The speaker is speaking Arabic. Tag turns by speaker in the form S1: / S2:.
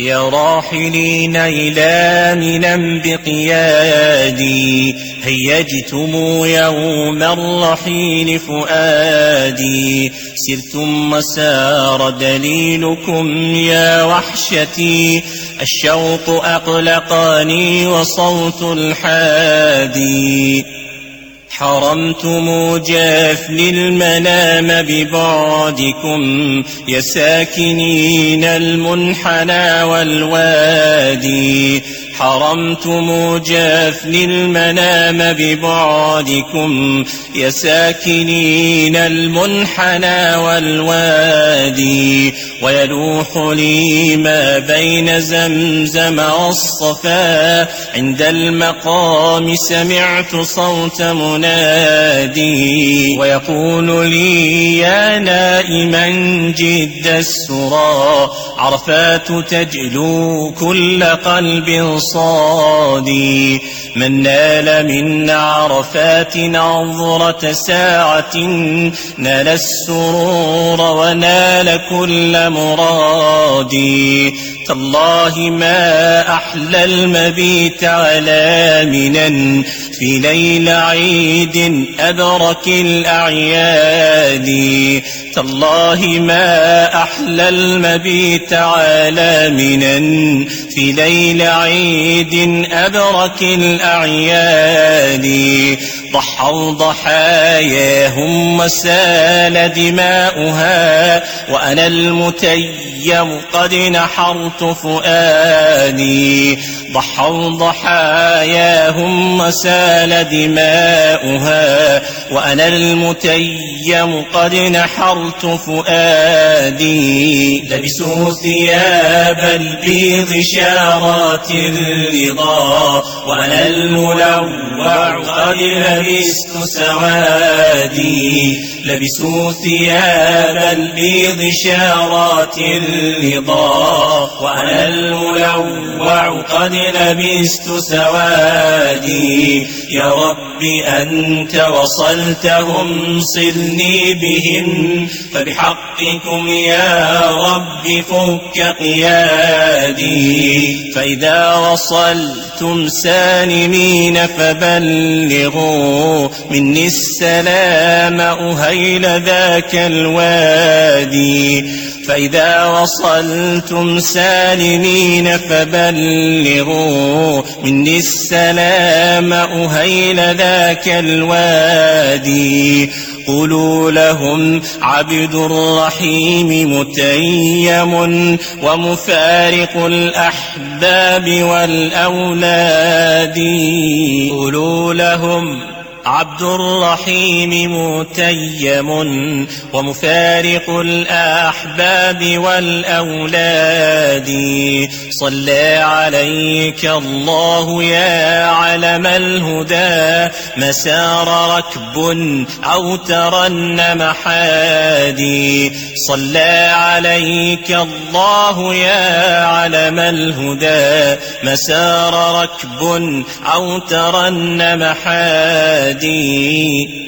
S1: يا راحلين إلى منى بقيادي هيجتم يوم الرحيل فؤادي. سرتم مسار دليلكم يا وحشتي الشوق أقلقني وصوت الحادي. حرمتم جافل المنام ببعدكم يا ساكنين المنحنى والوادي حرمتم جافل المنام ببعدكم يا ساكنين المنحنى والوادي ويلوح لي ما بين زمزم والصفا عند المقام سمعت صوت منادي ويقول لي يا نائما جد السرى عرفات تجلو كل قلب صادي. من نال من عرفات نظرة ساعة نال السرور ونال كل مرادي. تالله ما أحلى المبيت على منا في ليل عيد أدرك الأعياد. تالله ما أحلى المبيت على منا في ليل عيد أبرك الأعياد ضحوا ضحاياهم وسال دماؤها وأنا المتيم قد نحرت فؤادي. ضحوا ضحاياهم وسال دماؤها وأنا المتيم قد نحرت فؤادي. لبسوا ثياب البيض شارات الرضا وأنا الملوع قد لبست سوادي. لبسوا ثياب البيض شارات الرضا وأنا الملوع قد لبست سوادي. يا رب أنت وصلتهم صلني بهم. فبحقكم يا رب فك قيادي. فإذا وصلتم سالمين فبلغوا مني السلام أهيل ذاك الوادي. فإذا وصلتم سالمين فبلغوا مني السلام أهيل ذاك الوادي. قولوا لهم عبد الرحيم متيم ومفارق الأحباب والأولاد. قولوا لهم عبد الرحيم متيم ومفارق الأحباب والأولاد. صلى عليك الله يا علم الهدى. مسار ركب أو ترنم حادي صلى عليك الله يا علم الهدى. مسار ركب أو ترنم حادي